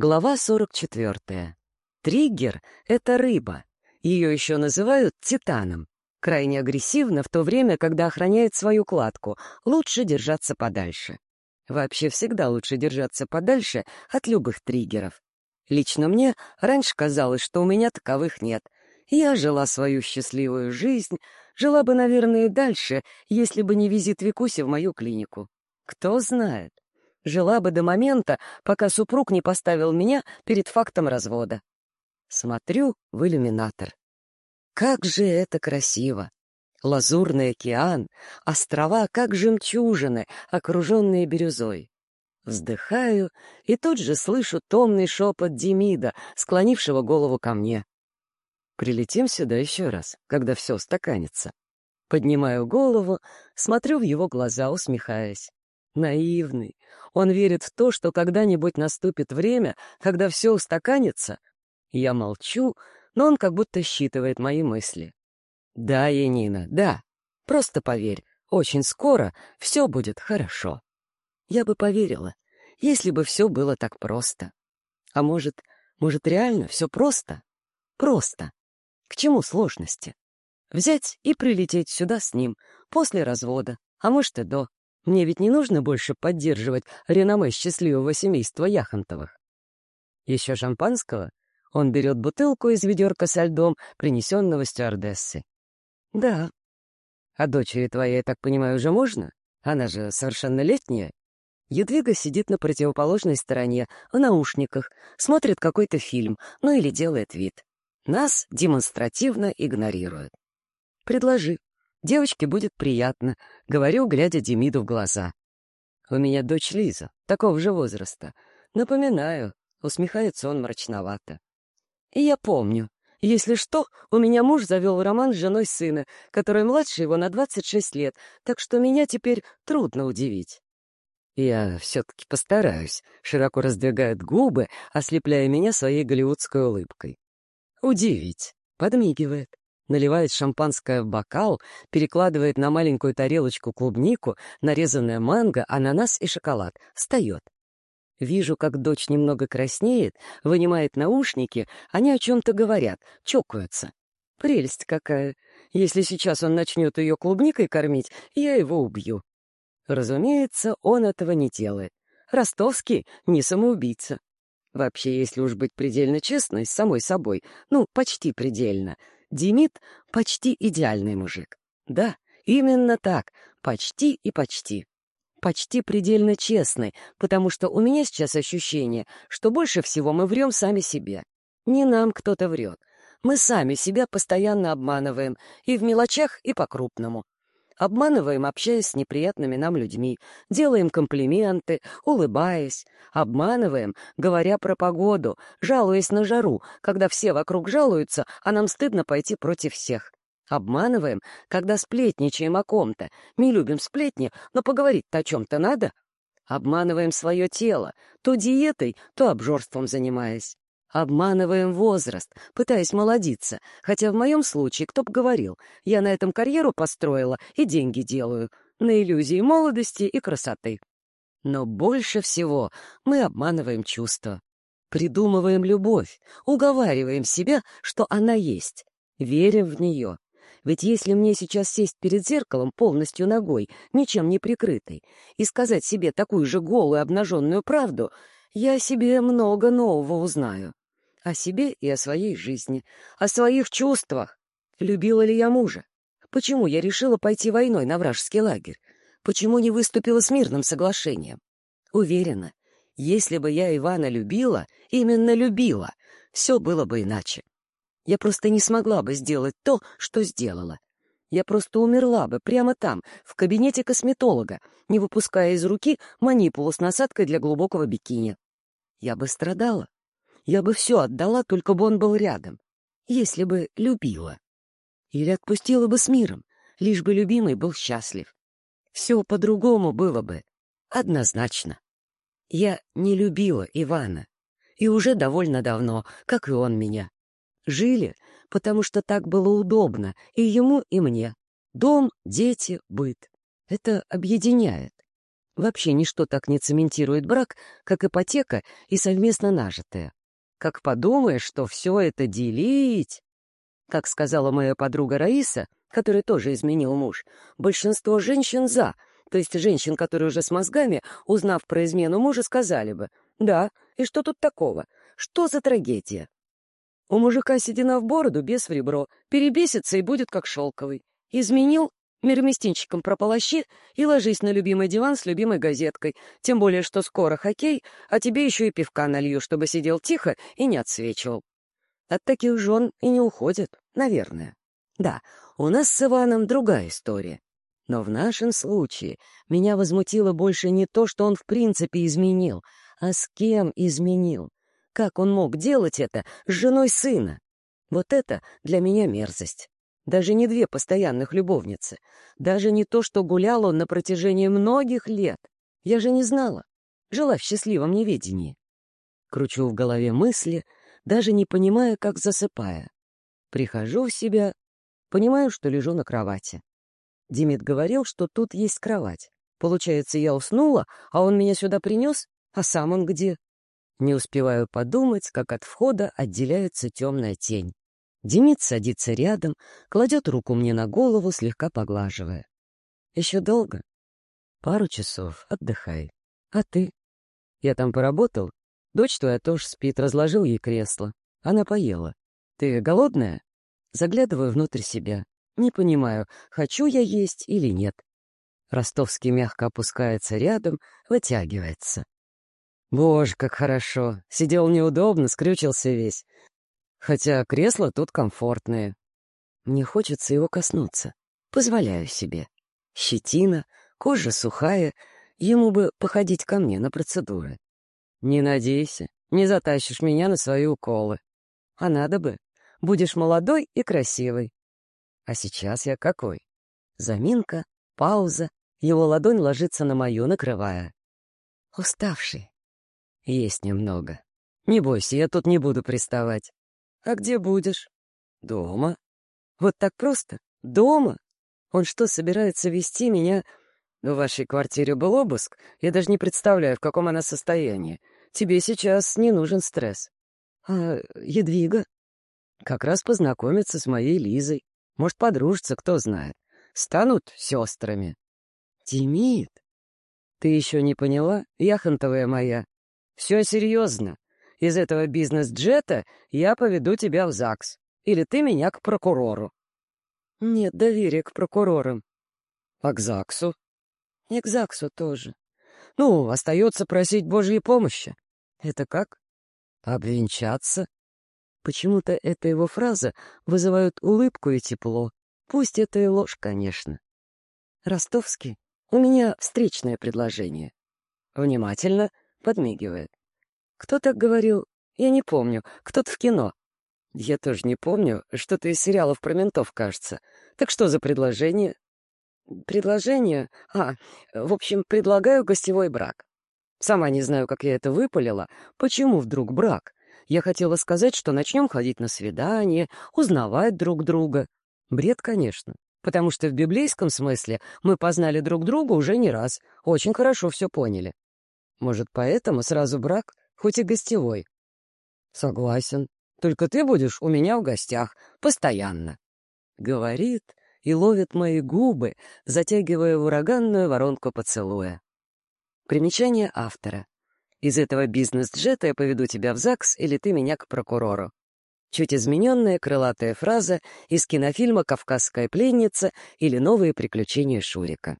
Глава 44. Триггер — это рыба. Ее еще называют титаном. Крайне агрессивно в то время, когда охраняет свою кладку. Лучше держаться подальше. Вообще всегда лучше держаться подальше от любых триггеров. Лично мне раньше казалось, что у меня таковых нет. Я жила свою счастливую жизнь, жила бы, наверное, и дальше, если бы не визит Викуси в мою клинику. Кто знает. Жила бы до момента, пока супруг не поставил меня перед фактом развода. Смотрю в иллюминатор. Как же это красиво! Лазурный океан, острова, как жемчужины, окруженные бирюзой. Вздыхаю и тут же слышу томный шепот Демида, склонившего голову ко мне. Прилетим сюда еще раз, когда все устаканится. Поднимаю голову, смотрю в его глаза, усмехаясь. Наивный. Он верит в то, что когда-нибудь наступит время, когда все устаканится. Я молчу, но он как будто считывает мои мысли. «Да, Янина, да. Просто поверь, очень скоро все будет хорошо». Я бы поверила, если бы все было так просто. А может, может, реально все просто? Просто. К чему сложности? Взять и прилететь сюда с ним после развода, а может и до. Мне ведь не нужно больше поддерживать реноме счастливого семейства Яхонтовых. Еще шампанского? Он берет бутылку из ведерка со льдом, принесенного стюардессы. Да. А дочери твоей, я так понимаю, уже можно? Она же совершеннолетняя. Едвига сидит на противоположной стороне, в наушниках, смотрит какой-то фильм, ну или делает вид. Нас демонстративно игнорирует. Предложи. Девочке будет приятно, говорю, глядя Демиду в глаза. У меня дочь Лиза, такого же возраста. Напоминаю, усмехается он мрачновато. И я помню. Если что, у меня муж завел роман с женой сына, который младше его на 26 лет, так что меня теперь трудно удивить. Я все-таки постараюсь, широко раздвигает губы, ослепляя меня своей голливудской улыбкой. Удивить, подмигивает наливает шампанское в бокал, перекладывает на маленькую тарелочку клубнику, нарезанное манго, ананас и шоколад, встает. Вижу, как дочь немного краснеет, вынимает наушники, они о чем-то говорят, чокаются. Прелесть какая! Если сейчас он начнет ее клубникой кормить, я его убью. Разумеется, он этого не делает. Ростовский не самоубийца. Вообще, если уж быть предельно честной с самой собой, ну, почти предельно — Демид — почти идеальный мужик. Да, именно так, почти и почти. Почти предельно честный, потому что у меня сейчас ощущение, что больше всего мы врем сами себе. Не нам кто-то врет. Мы сами себя постоянно обманываем, и в мелочах, и по-крупному. Обманываем, общаясь с неприятными нам людьми, делаем комплименты, улыбаясь. Обманываем, говоря про погоду, жалуясь на жару, когда все вокруг жалуются, а нам стыдно пойти против всех. Обманываем, когда сплетничаем о ком-то. Не любим сплетни, но поговорить-то о чем-то надо. Обманываем свое тело, то диетой, то обжорством занимаясь. Обманываем возраст, пытаясь молодиться, хотя в моем случае, кто б говорил, я на этом карьеру построила и деньги делаю, на иллюзии молодости и красоты. Но больше всего мы обманываем чувства. Придумываем любовь, уговариваем себя, что она есть, верим в нее. Ведь если мне сейчас сесть перед зеркалом полностью ногой, ничем не прикрытой, и сказать себе такую же голую обнаженную правду, я себе много нового узнаю. О себе и о своей жизни, о своих чувствах. Любила ли я мужа? Почему я решила пойти войной на вражеский лагерь? Почему не выступила с мирным соглашением? Уверена, если бы я Ивана любила, именно любила, все было бы иначе. Я просто не смогла бы сделать то, что сделала. Я просто умерла бы прямо там, в кабинете косметолога, не выпуская из руки манипулу с насадкой для глубокого бикини. Я бы страдала, я бы все отдала, только бы он был рядом. Если бы любила. Или отпустила бы с миром, лишь бы любимый был счастлив. Все по-другому было бы. Однозначно. Я не любила Ивана. И уже довольно давно, как и он меня. Жили, потому что так было удобно и ему, и мне. Дом, дети, быт. Это объединяет. Вообще ничто так не цементирует брак, как ипотека и совместно нажитое. Как подумаешь, что все это делить... Как сказала моя подруга Раиса, которой тоже изменил муж, большинство женщин «за», то есть женщин, которые уже с мозгами, узнав про измену мужа, сказали бы «Да, и что тут такого? Что за трагедия?» У мужика седина в бороду, без в ребро, перебесится и будет как шелковый. Изменил, мирместинчиком прополощи и ложись на любимый диван с любимой газеткой, тем более, что скоро хоккей, а тебе еще и пивка налью, чтобы сидел тихо и не отсвечивал. От таких жен и не уходят, наверное. Да, у нас с Иваном другая история. Но в нашем случае меня возмутило больше не то, что он в принципе изменил, а с кем изменил. Как он мог делать это с женой сына? Вот это для меня мерзость. Даже не две постоянных любовницы. Даже не то, что гулял он на протяжении многих лет. Я же не знала. Жила в счастливом неведении. Кручу в голове мысли, даже не понимая, как засыпая. Прихожу в себя, понимаю, что лежу на кровати. Димит говорил, что тут есть кровать. Получается, я уснула, а он меня сюда принес, а сам он где? Не успеваю подумать, как от входа отделяется темная тень. Демид садится рядом, кладет руку мне на голову, слегка поглаживая. «Еще долго?» «Пару часов. Отдыхай. А ты?» «Я там поработал. Дочь твоя тоже спит, разложил ей кресло. Она поела. Ты голодная?» Заглядываю внутрь себя. Не понимаю, хочу я есть или нет. Ростовский мягко опускается рядом, вытягивается. Боже, как хорошо. Сидел неудобно, скрючился весь. Хотя кресла тут комфортные. Мне хочется его коснуться. Позволяю себе. Щетина, кожа сухая. Ему бы походить ко мне на процедуры. Не надейся, не затащишь меня на свои уколы. А надо бы. Будешь молодой и красивый. А сейчас я какой? Заминка, пауза. Его ладонь ложится на мою, накрывая. Уставший. Есть немного. Не бойся, я тут не буду приставать. «А где будешь?» «Дома». «Вот так просто? Дома? Он что, собирается вести меня...» «В вашей квартире был обыск? Я даже не представляю, в каком она состоянии. Тебе сейчас не нужен стресс». «А Едвига?» «Как раз познакомиться с моей Лизой. Может, подружиться, кто знает. Станут сестрами». «Тимит?» «Ты еще не поняла, яхонтовая моя? Все серьезно. Из этого бизнес-джета я поведу тебя в ЗАГС. Или ты меня к прокурору. Нет доверия к прокурорам. А к ЗАГСу? И к ЗАГСу тоже. Ну, остается просить Божьей помощи. Это как? Обвенчаться? Почему-то эта его фраза вызывает улыбку и тепло. Пусть это и ложь, конечно. Ростовский, у меня встречное предложение. Внимательно подмигивает. Кто так говорил? Я не помню. Кто-то в кино. Я тоже не помню. Что-то из сериалов про ментов, кажется. Так что за предложение? Предложение? А, в общем, предлагаю гостевой брак. Сама не знаю, как я это выпалила. Почему вдруг брак? Я хотела сказать, что начнем ходить на свидания, узнавать друг друга. Бред, конечно. Потому что в библейском смысле мы познали друг друга уже не раз. Очень хорошо все поняли. Может, поэтому сразу брак? Хоть и гостевой. Согласен. Только ты будешь у меня в гостях, постоянно. Говорит и ловит мои губы, затягивая в ураганную воронку поцелуя. Примечание автора. Из этого бизнес-джета я поведу тебя в ЗАГС или ты меня к прокурору. Чуть измененная крылатая фраза из кинофильма «Кавказская пленница» или «Новые приключения Шурика».